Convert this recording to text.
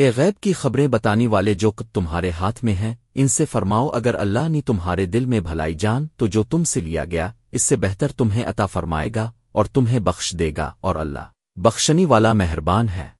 اے غیب کی خبریں بتانے والے جو تمہارے ہاتھ میں ہیں، ان سے فرماؤ، اگر اللہ نے تمہارے دل میں بھلائی جان، تو جو تم سے لیا گیا، اس سے بہتر تمہیں عطا فرمائے گا اور تمہیں بخش دے گا اور اللہ بخشنی والا مہربان ہے۔